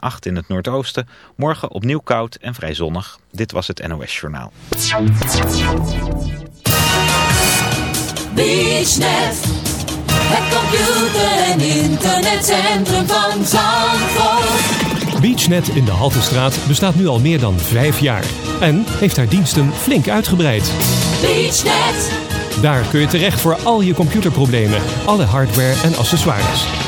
8 in het noordoosten. Morgen opnieuw koud en vrij zonnig. Dit was het NOS Journaal. BeachNet, het computer- en internetcentrum van Zandvoort. BeachNet in de Haltestraat bestaat nu al meer dan vijf jaar. En heeft haar diensten flink uitgebreid. BeachNet, Daar kun je terecht voor al je computerproblemen, alle hardware en accessoires.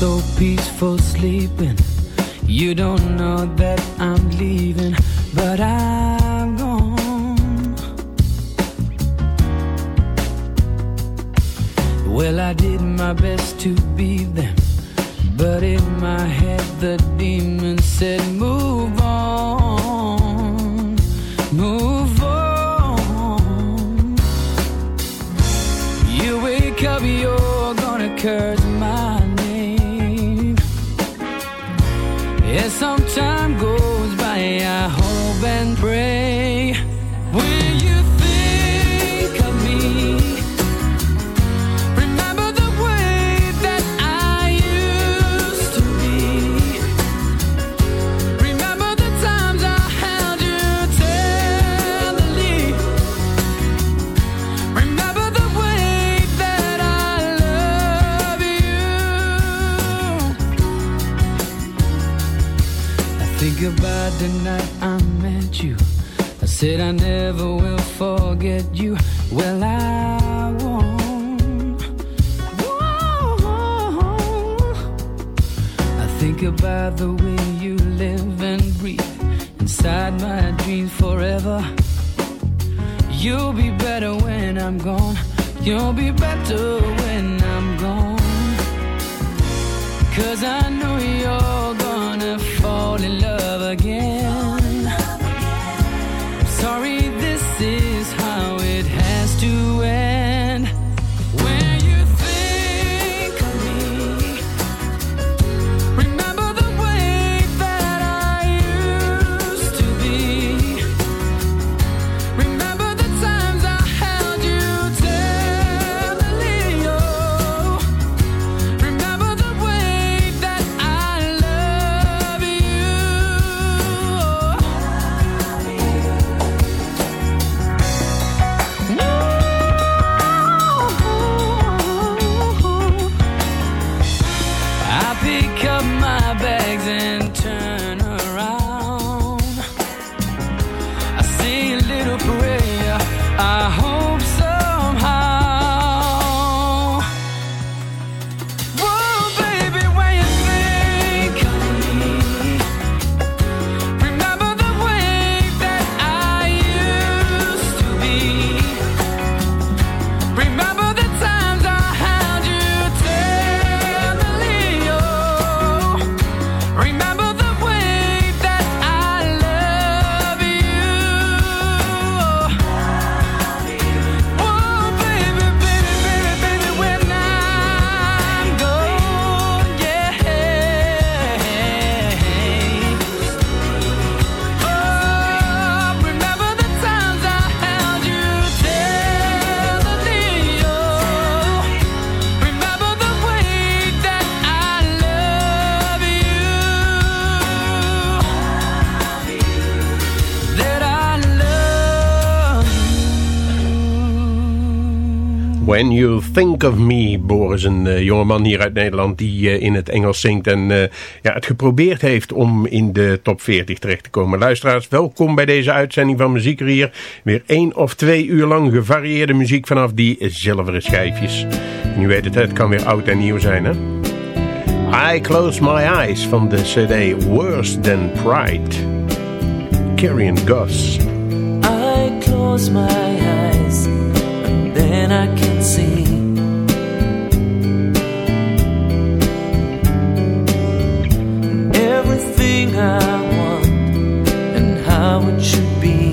So peaceful sleeping. You don't know that I'm leaving, but I'm gone. Well, I did my best to be them, but in my head the demon said, Move on, move on. You wake up, you're gonna curse some time goes by, I hope and pray. The night I met you. I said I never will forget you. Well, I won't. won't. I think about the way you live and breathe inside my dreams forever. You'll be better when I'm gone. You'll be better when I'm gone. Cause I know you're When You Think of Me. Boris, een uh, jongeman hier uit Nederland die uh, in het Engels zingt en uh, ja, het geprobeerd heeft om in de top 40 terecht te komen. Luisteraars, welkom bij deze uitzending van Muziekrier. Weer één of twee uur lang gevarieerde muziek vanaf die zilveren schijfjes. En u weet het, het kan weer oud en nieuw zijn hè. I Close My Eyes van de cd Worse Than Pride. Carrion Goss. I close my eyes and then I I want and how it should be.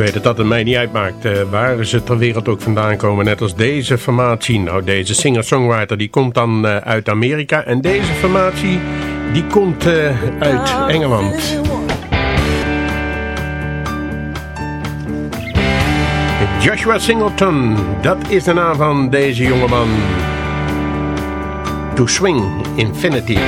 Weet dat het mij niet uitmaakt eh, waar ze ter wereld ook vandaan komen. Net als deze formatie. Nou, deze singer-songwriter die komt dan eh, uit Amerika. En deze formatie die komt eh, uit Engeland. Joshua Singleton, dat is de naam van deze jongeman. To Swing Infinity.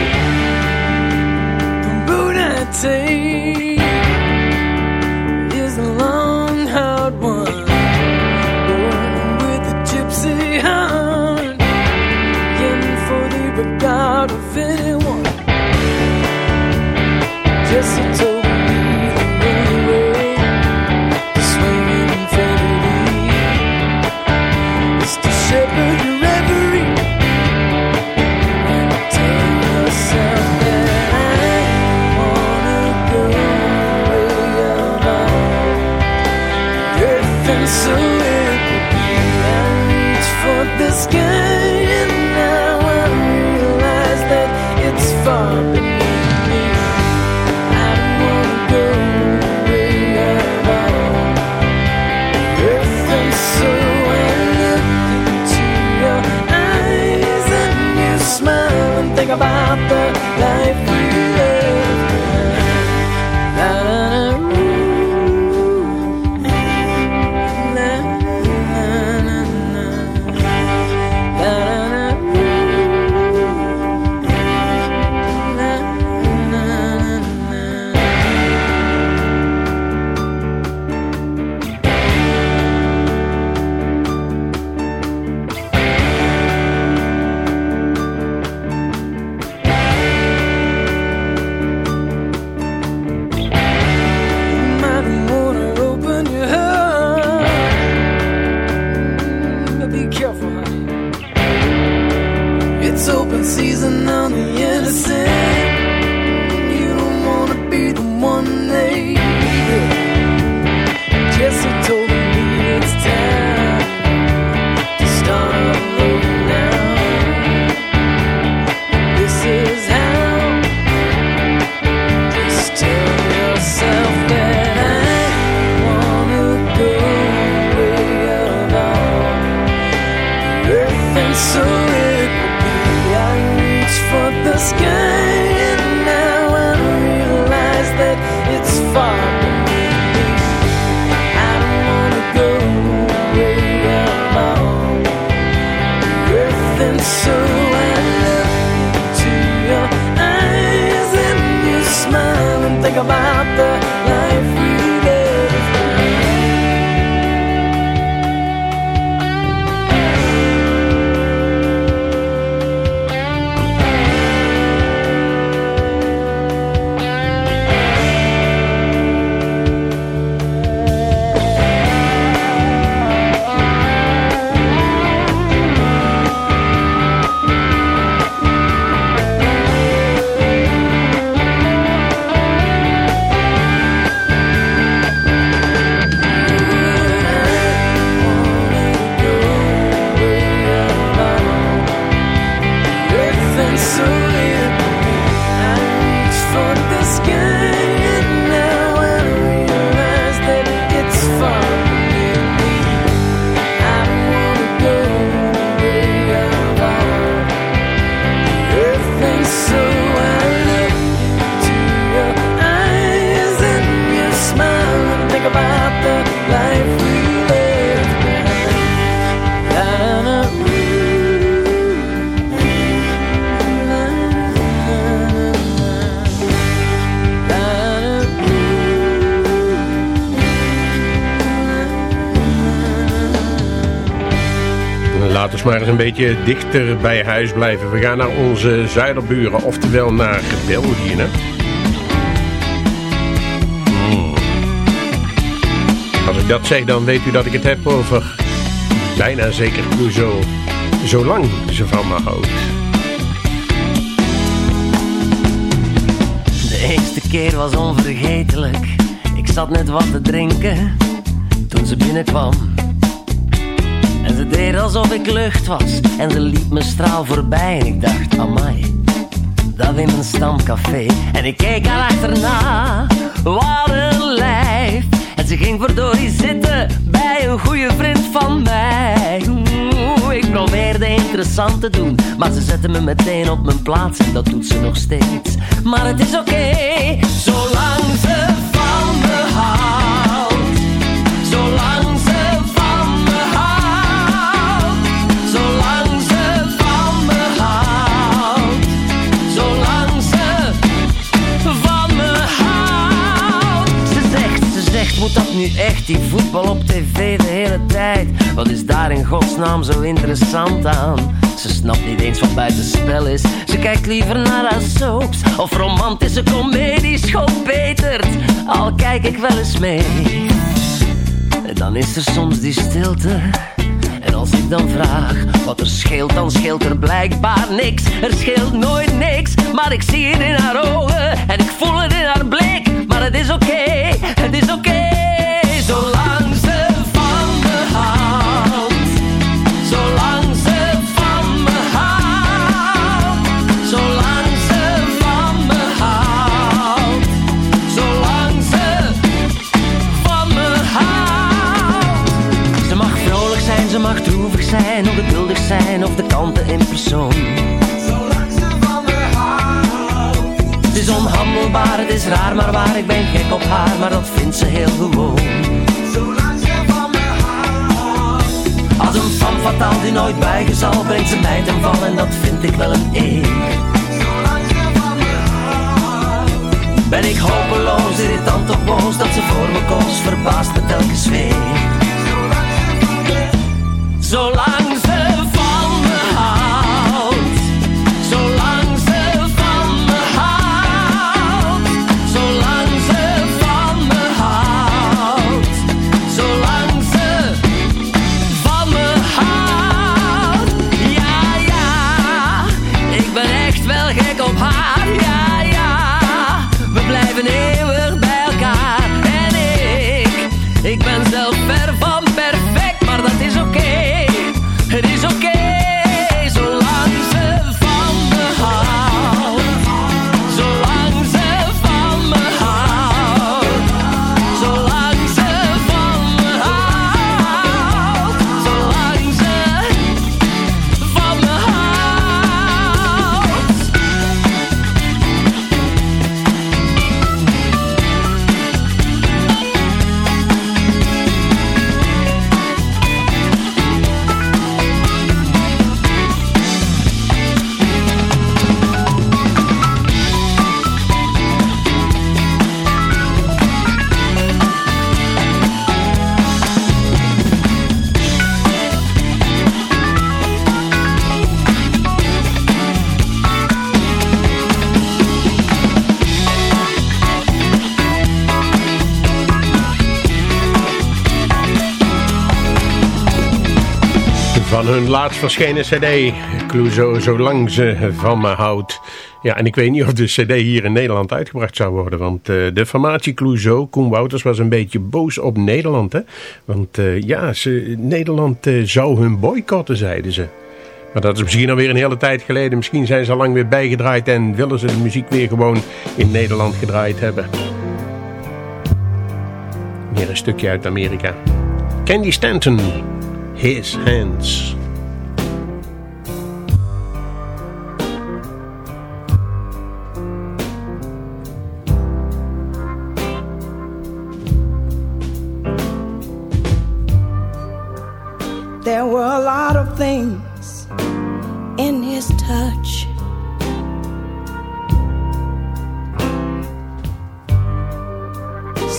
Dichter bij huis blijven. We gaan naar onze zuiderburen, oftewel naar België. Hè? Hmm. Als ik dat zeg, dan weet u dat ik het heb over bijna zeker Clouseau. Zolang ze van me houdt. De eerste keer was onvergetelijk. Ik zat net wat te drinken toen ze binnenkwam. Ze deed alsof ik lucht was. En ze liep me straal voorbij. En ik dacht, amai, dat in mijn stamcafé. En ik keek haar achterna, wat een lijf. En ze ging verdorie zitten bij een goede vriend van mij. Ik probeerde interessant te doen, maar ze zette me meteen op mijn plaats. En dat doet ze nog steeds. Maar het is oké, zolang ze van me houdt. Dat nu echt? Die voetbal op tv de hele tijd. Wat is daar in godsnaam zo interessant aan? Ze snapt niet eens wat buitenspel is. Ze kijkt liever naar haar soaps of romantische comedies. Schoon Petert, al kijk ik wel eens mee. En dan is er soms die stilte. Als ik dan vraag wat er scheelt, dan scheelt er blijkbaar niks. Er scheelt nooit niks, maar ik zie het in haar ogen en ik voel het in haar blik. Maar het is oké, het is oké, zijn, of geduldig zijn, of de kanten in persoon. Van me houdt. Het is onhandelbaar, het is raar, maar waar, ik ben gek op haar, maar dat vindt ze heel gewoon. Zolang ze van me houdt. Als een femme fatale die nooit buigen zal, brengt ze mij ten val en dat vind ik wel een eer. Ben ik hopeloos, irritant of boos, dat ze voor me koos, verbaast me telkens weer. Zolang ze laatst verschenen cd, Clouseau, zolang ze van me houdt. Ja, en ik weet niet of de cd hier in Nederland uitgebracht zou worden. Want eh, de formatie Clouseau, Koen Wouters, was een beetje boos op Nederland. Hè? Want eh, ja, ze, Nederland eh, zou hun boycotten, zeiden ze. Maar dat is misschien alweer een hele tijd geleden. Misschien zijn ze al lang weer bijgedraaid en willen ze de muziek weer gewoon in Nederland gedraaid hebben. Weer een stukje uit Amerika. Candy Stanton, His Hands.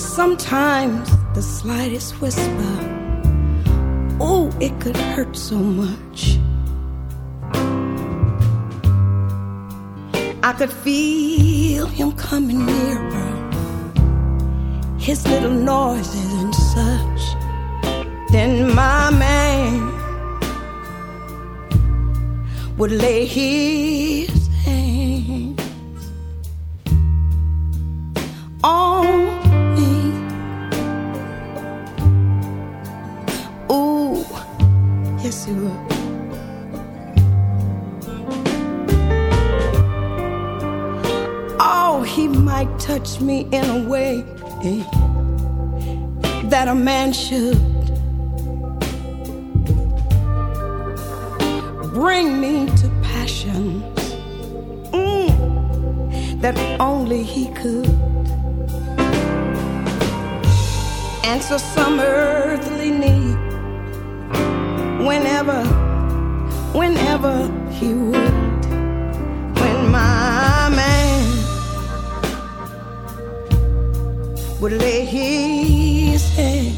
sometimes the slightest whisper, oh, it could hurt so much. I could feel him coming nearer, his little noises and such. Then my man would lay his yes, he would. Oh, he might touch me in a way that a man should. Bring me to passions mm, that only he could. Answer some earthly need whenever, whenever he would. When my man would lay his hands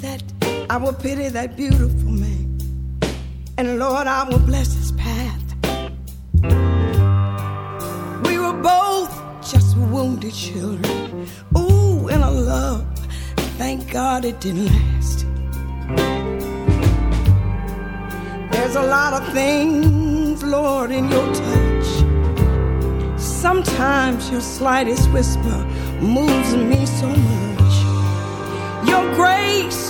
that, I will pity that beautiful man. And Lord, I will bless his path. We were both just wounded children. Ooh, in a love. Thank God it didn't last. There's a lot of things, Lord, in your touch. Sometimes your slightest whisper moves me so much. Your grace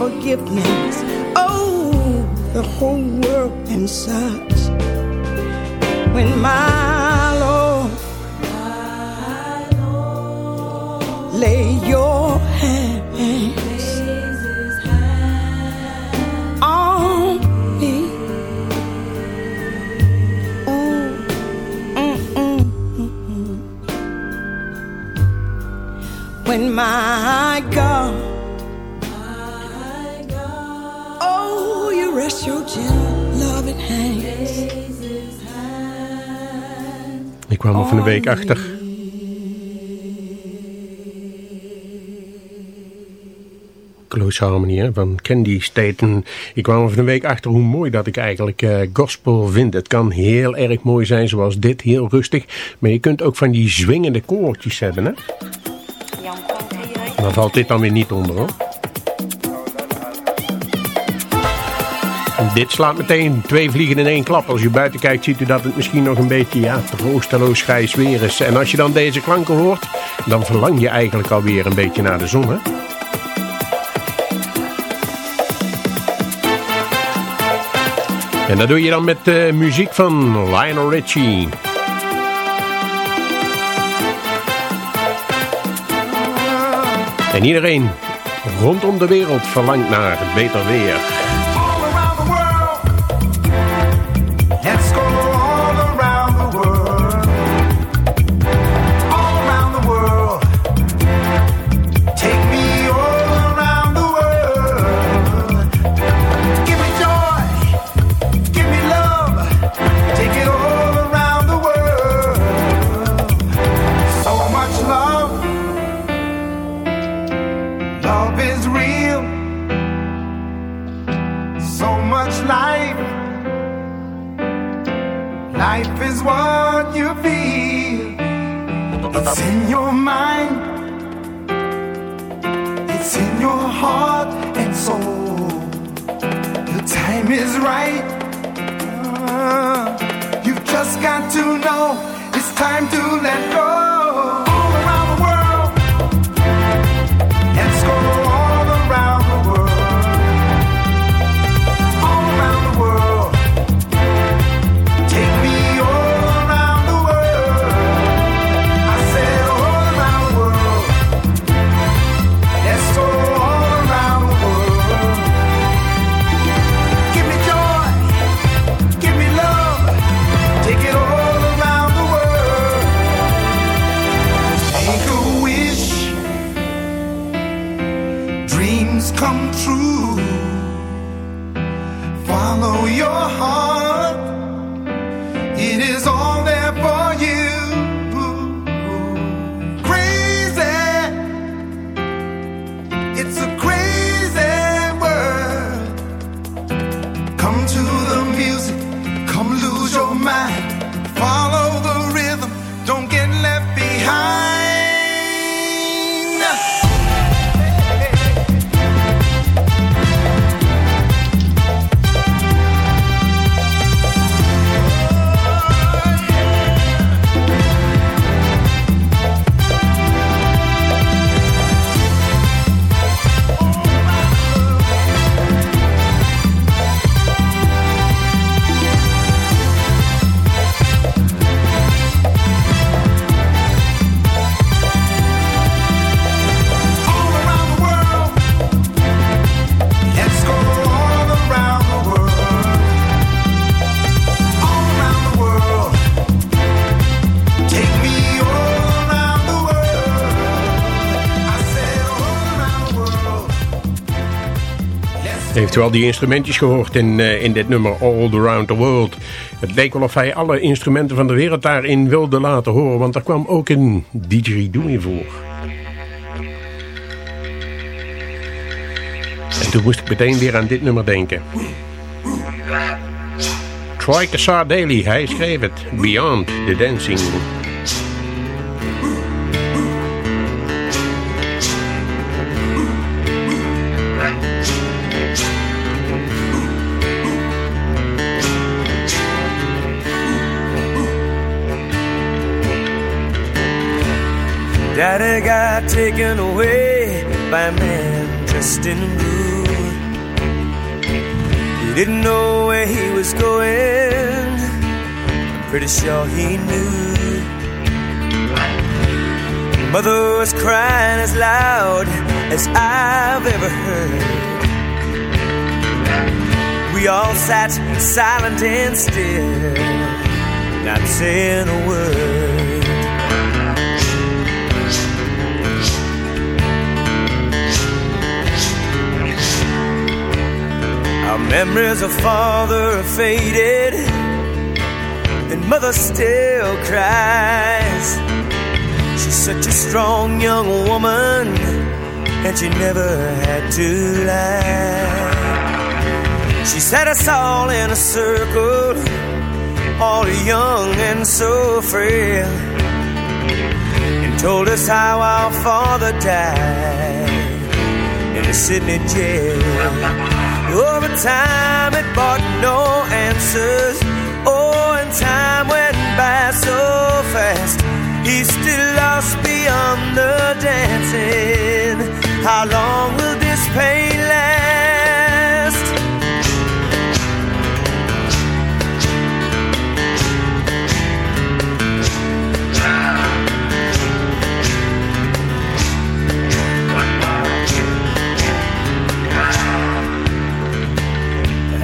forgiveness. Oh, the whole world and such. When my Lord lay your hands on me. Mm, mm, mm, mm. When my God, Ik kwam er van de week achter. Close Harmony hè, van Candy Staten. Ik kwam er van een week achter hoe mooi dat ik eigenlijk eh, gospel vind. Het kan heel erg mooi zijn zoals dit, heel rustig. Maar je kunt ook van die zwingende koortjes hebben. Hè? Dan valt dit dan weer niet onder hoor. Dit slaat meteen twee vliegen in één klap. Als u buiten kijkt ziet u dat het misschien nog een beetje ja, troosteloos grijs weer is. En als je dan deze klanken hoort, dan verlang je eigenlijk alweer een beetje naar de zon. Hè? En dat doe je dan met de muziek van Lionel Richie. En iedereen rondom de wereld verlangt naar beter weer. Heeft die instrumentjes gehoord in, eh, in dit nummer All Around the World? Het leek wel of hij alle instrumenten van de wereld daarin wilde laten horen, want er kwam ook een didgeridoo in voor. En toen moest ik meteen weer aan dit nummer denken. Troy Cassar Daly, hij schreef het. Beyond the Dancing. Taken away by a man dressed in blue. He didn't know where he was going. I'm pretty sure he knew. Mother was crying as loud as I've ever heard. We all sat silent and still, not saying a word. Memories of father are faded, and mother still cries. She's such a strong young woman, and she never had to lie. She set us all in a circle, all young and so frail, and told us how our father died in the Sydney jail. Over time, it brought no answers. Oh, and time went by so fast. He's still lost beyond the dancing. How long will this pain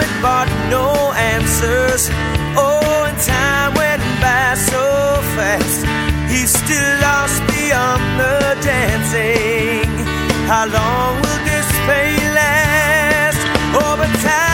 it brought no answers. Oh, and time went by so fast. He's still lost beyond the dancing. How long will this pain last? Over time,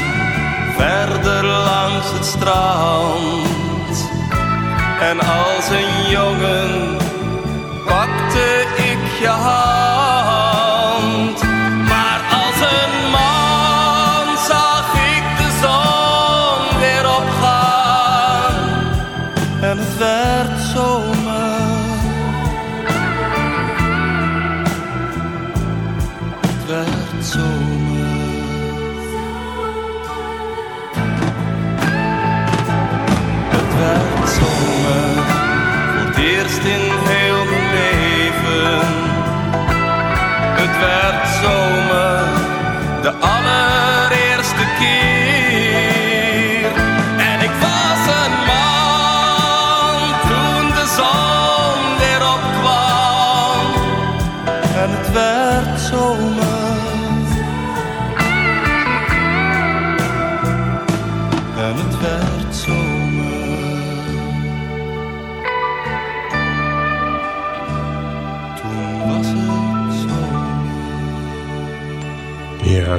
verder langs het strand. En als een jongen pakte ik je hand.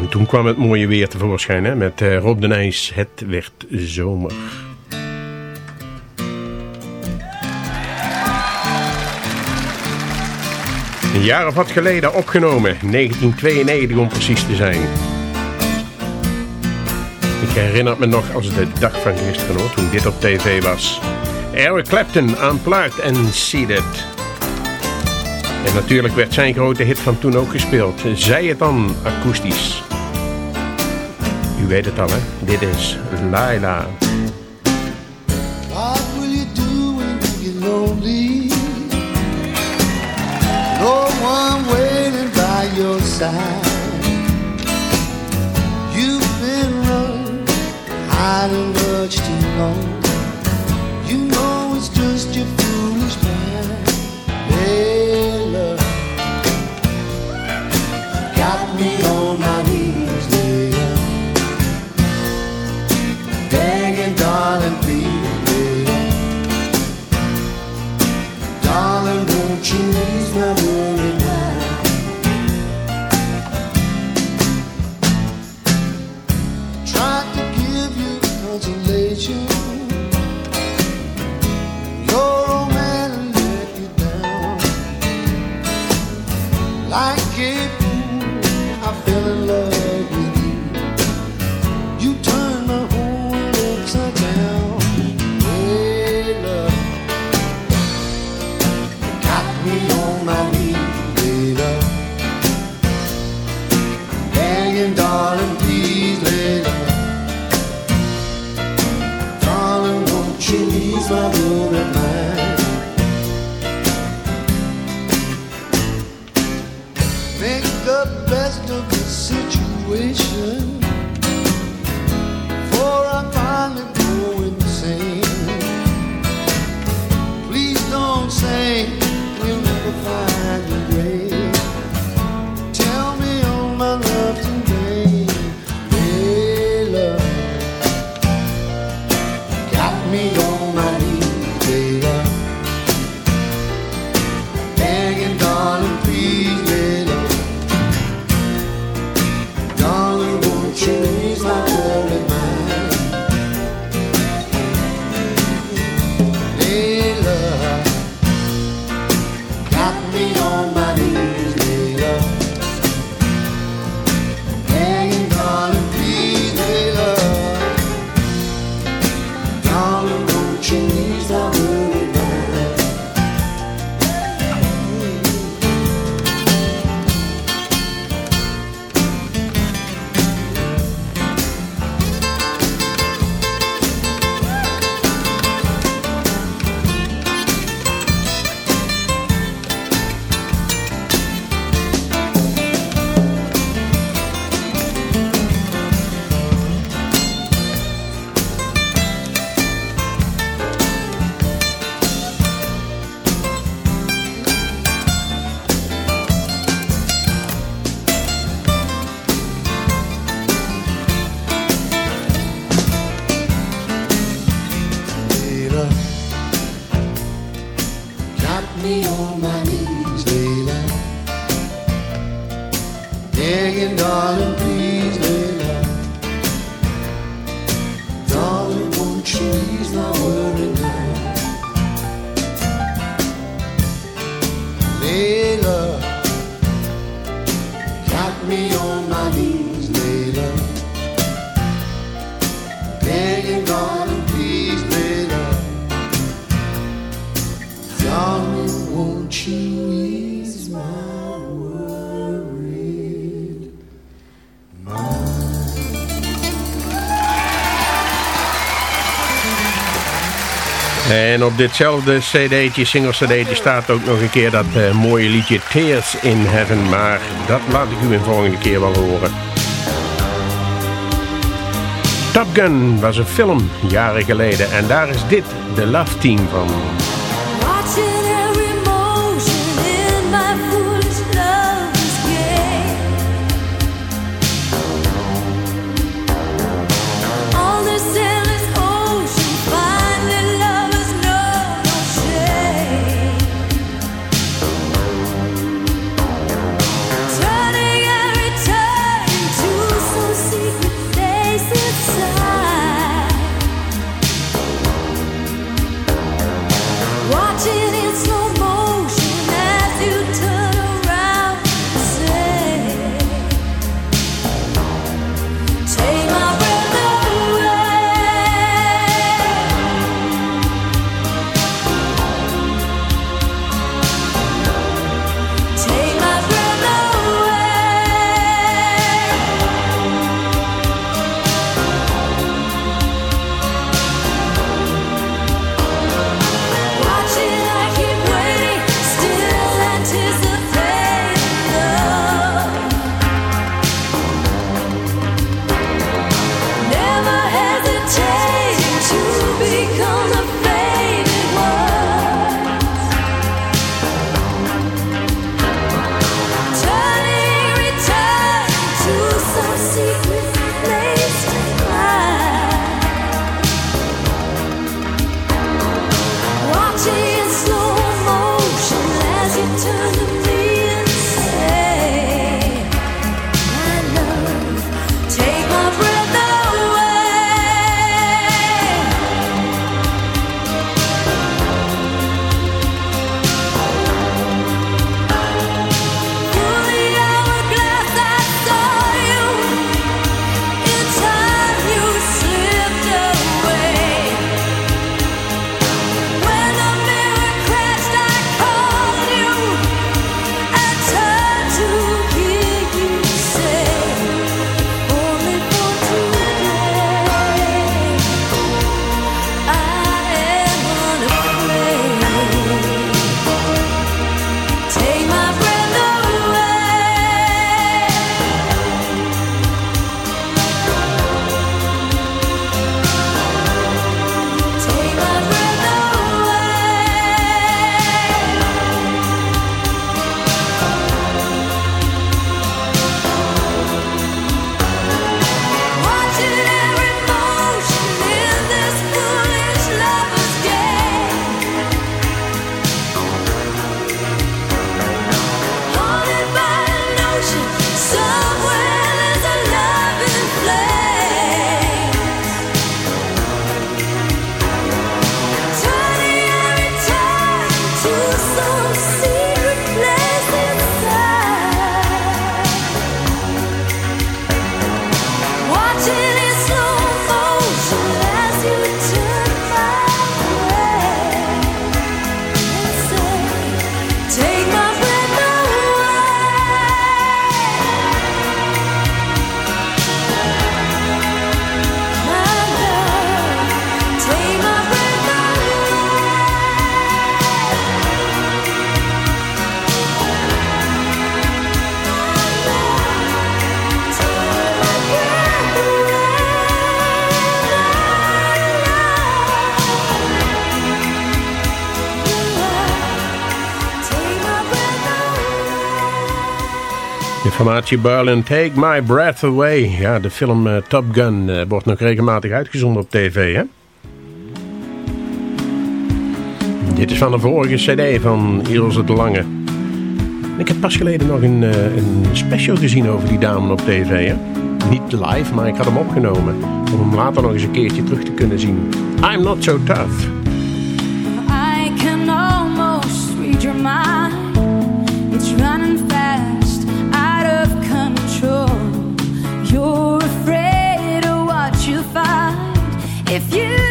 En toen kwam het mooie weer tevoorschijn hè, met eh, Rob de Nijs. Het werd zomer. Een jaar of wat geleden opgenomen, 1992 om precies te zijn. Ik herinner me nog als de dag van gisteren hoor, toen dit op tv was. Eric Clapton Unplugged en Seated. En natuurlijk werd zijn grote hit van toen ook gespeeld. Zij het dan akoestisch. U weet het al hè, dit is Laila. What will you do when you get lonely? No one waiting by your side. You've been running, hiding much too long. En op ditzelfde cd'tje, single cd'tje, staat ook nog een keer dat eh, mooie liedje Tears in Heaven. Maar dat laat ik u een volgende keer wel horen. Top Gun was een film, jaren geleden. En daar is dit, de Love Team van. De formatie Berlin, Take My Breath Away. Ja, de film eh, Top Gun eh, wordt nog regelmatig uitgezonden op tv, hè? Dit is van de vorige cd van Ilse de Lange. Ik heb pas geleden nog een, eh, een special gezien over die dame op tv, hè? Niet live, maar ik had hem opgenomen. Om hem later nog eens een keertje terug te kunnen zien. I'm Not So Tough. If you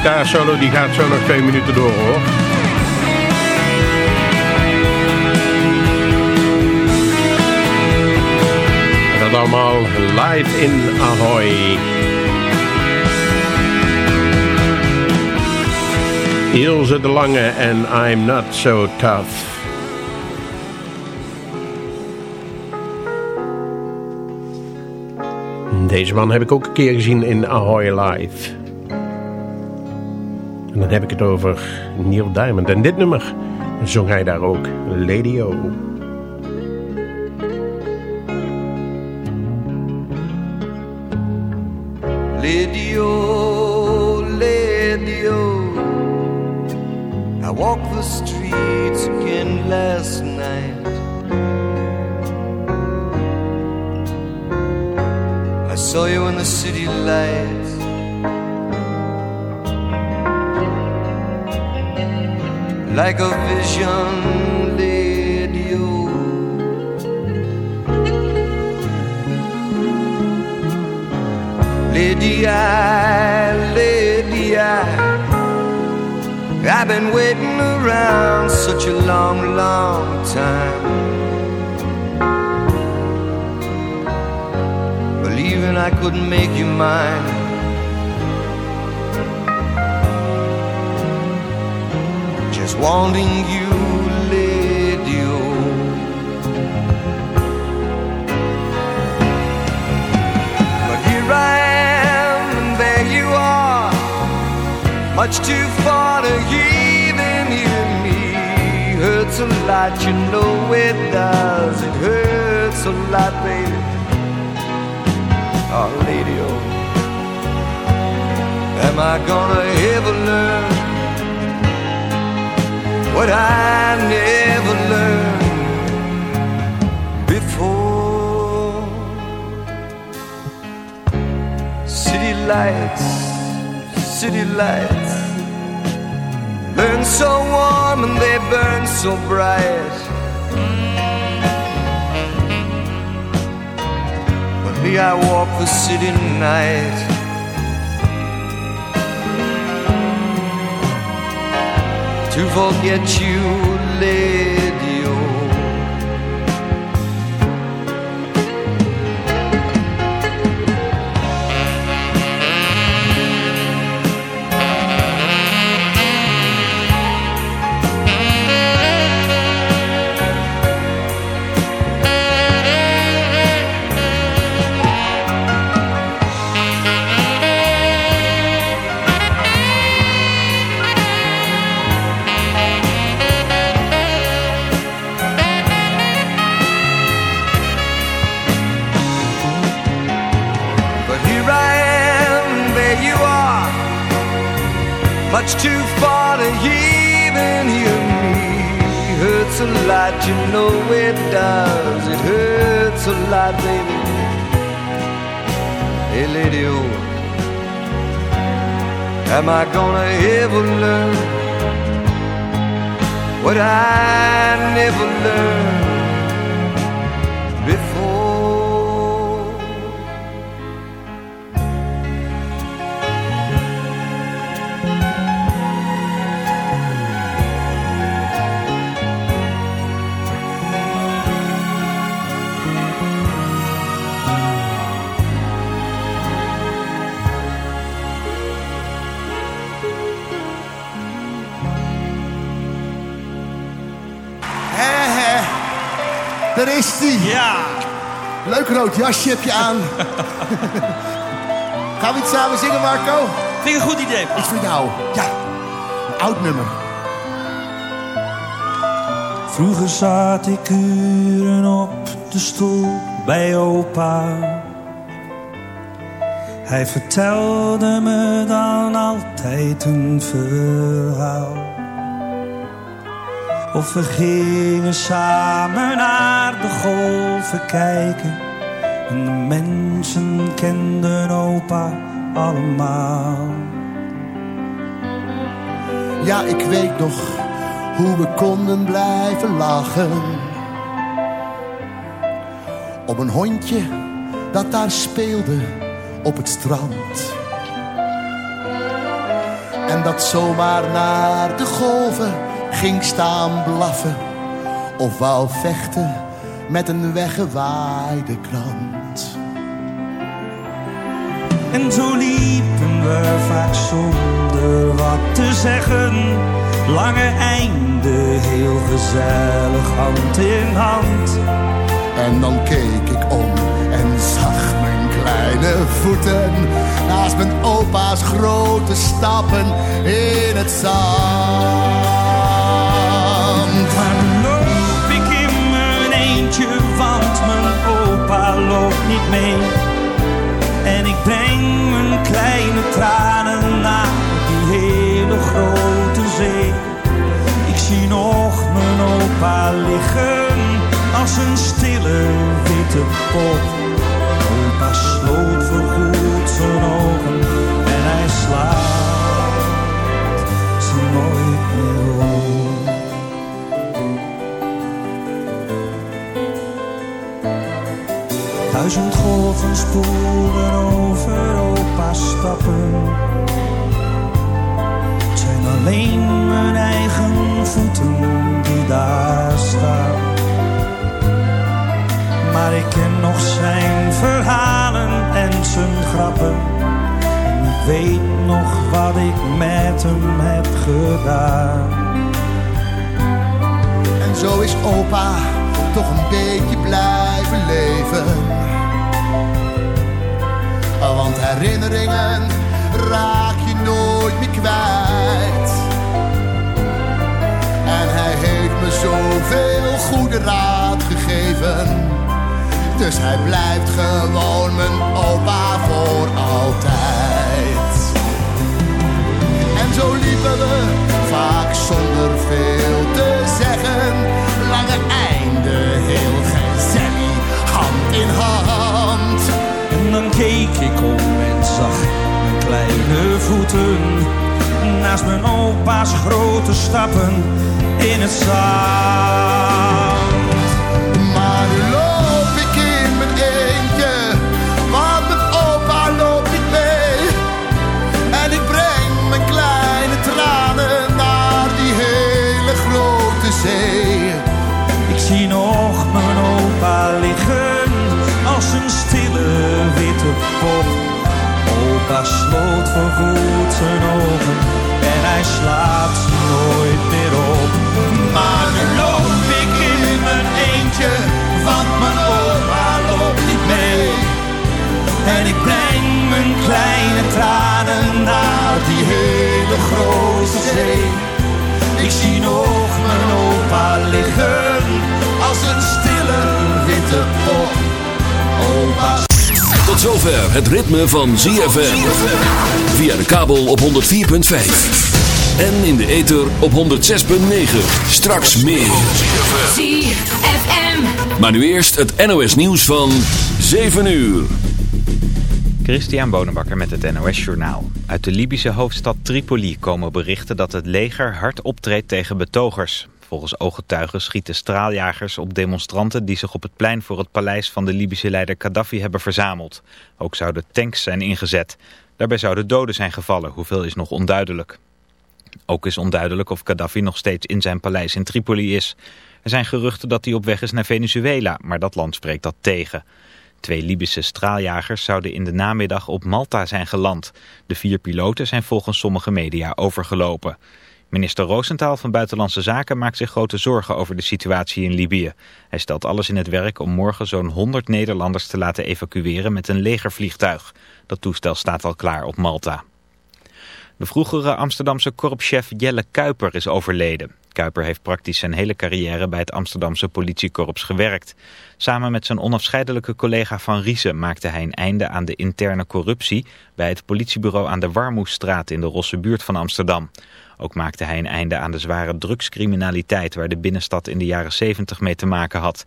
gitaarsolo die gaat zo nog twee minuten door hoor. En dat allemaal live in Ahoy. Ilse de Lange en I'm Not So Tough. Deze man heb ik ook een keer gezien in Ahoy Live. En dan heb ik het over Neil Diamond. En dit nummer zong hij daar ook, Lady O. Like a vision, Lady O. Lady I, Lady I, I've been waiting around such a long, long time. Believing I couldn't make you mine. Wanting you, Lady O. But here I am, and there you are, much too far to even hear me. Hurts a lot, you know it does. It hurts a lot, baby. Oh, lady, oh, am I gonna ever learn what I never learned before? City lights, city lights burn so warm and they burn so bright. But me, I walk the city night. To forget you, lady. Baby. Hey, lady, oh, am I gonna ever learn what I never learned Daar is die. Ja. Leuk rood jasje heb je aan. Gaan we iets samen zingen, Marco? Vind ik een goed idee. Iets voor jou. Ja. Een oud nummer. Vroeger zat ik uren op de stoel bij opa. Hij vertelde me dan altijd een verhaal. Of we gingen samen naar de golven kijken. En de mensen kenden opa allemaal. Ja, ik weet nog hoe we konden blijven lachen. Om een hondje dat daar speelde op het strand. En dat zomaar naar de golven ging staan blaffen. Of wou vechten met een weggewaaide krant. En zo liepen we vaak zonder wat te zeggen. Lange einde, heel gezellig, hand in hand. En dan keek ik om en zag mijn kleine voeten naast mijn opa's grote stappen in het zand. Loopt niet mee. En ik breng mijn kleine tranen naar die hele grote zee. Ik zie nog mijn opa liggen als een stille witte pop. Opa sloot voorgoed zijn ogen en hij slaat Duizend golven spoelen over opa's stappen. Het zijn alleen mijn eigen voeten die daar staan. Maar ik ken nog zijn verhalen en zijn grappen. En ik weet nog wat ik met hem heb gedaan. En zo is opa toch een beetje blijven leven. Want herinneringen raak je nooit meer kwijt. En hij heeft me zoveel goede raad gegeven. Dus hij blijft gewoon mijn opa voor altijd. En zo liepen we vaak zonder veel te zeggen. Lange einde, dan keek ik om en zag mijn kleine voeten naast mijn opa's grote stappen in het zand. Opa sloot voorgoed zijn ogen en hij slaat ze nooit meer op. Maar nu loop ik in mijn eentje, want mijn opa loopt niet mee. En ik breng mijn kleine tranen naar die hele grote zee. Ik zie nog mijn opa liggen als een stille witte pop. Opa Tot zover het ritme van ZFM. Via de kabel op 104.5. En in de ether op 106.9. Straks meer. ZFM. Maar nu eerst het NOS nieuws van 7 uur. Christian Bonenbakker met het NOS Journaal. Uit de Libische hoofdstad Tripoli komen berichten dat het leger hard optreedt tegen betogers. Volgens ooggetuigen schieten straaljagers op demonstranten die zich op het plein voor het paleis van de Libische leider Gaddafi hebben verzameld. Ook zouden tanks zijn ingezet. Daarbij zouden doden zijn gevallen, hoeveel is nog onduidelijk. Ook is onduidelijk of Gaddafi nog steeds in zijn paleis in Tripoli is. Er zijn geruchten dat hij op weg is naar Venezuela, maar dat land spreekt dat tegen. Twee Libische straaljagers zouden in de namiddag op Malta zijn geland. De vier piloten zijn volgens sommige media overgelopen. Minister Roosentaal van Buitenlandse Zaken maakt zich grote zorgen over de situatie in Libië. Hij stelt alles in het werk om morgen zo'n 100 Nederlanders te laten evacueren met een legervliegtuig. Dat toestel staat al klaar op Malta. De vroegere Amsterdamse korpschef Jelle Kuiper is overleden. Kuiper heeft praktisch zijn hele carrière bij het Amsterdamse politiekorps gewerkt. Samen met zijn onafscheidelijke collega Van Riesen maakte hij een einde aan de interne corruptie bij het politiebureau aan de Warmoestraat in de Rosse buurt van Amsterdam. Ook maakte hij een einde aan de zware drugscriminaliteit waar de binnenstad in de jaren 70 mee te maken had.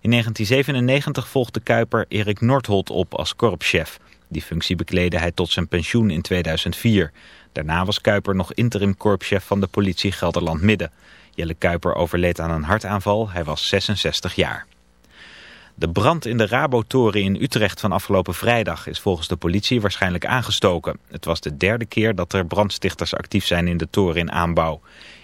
In 1997 volgde Kuiper Erik Nordholt op als korpschef. Die functie bekleedde hij tot zijn pensioen in 2004. Daarna was Kuiper nog interim korpschef van de politie Gelderland Midden. Jelle Kuiper overleed aan een hartaanval. Hij was 66 jaar. De brand in de Rabotoren in Utrecht van afgelopen vrijdag is volgens de politie waarschijnlijk aangestoken. Het was de derde keer dat er brandstichters actief zijn in de toren in aanbouw.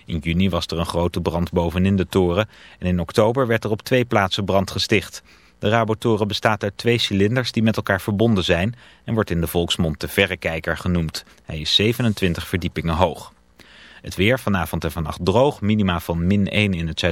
In juni was er een grote brand bovenin de toren en in oktober werd er op twee plaatsen brand gesticht. De Rabotoren bestaat uit twee cilinders die met elkaar verbonden zijn en wordt in de volksmond de verrekijker genoemd. Hij is 27 verdiepingen hoog. Het weer vanavond en vannacht droog, minima van min 1 in het zuid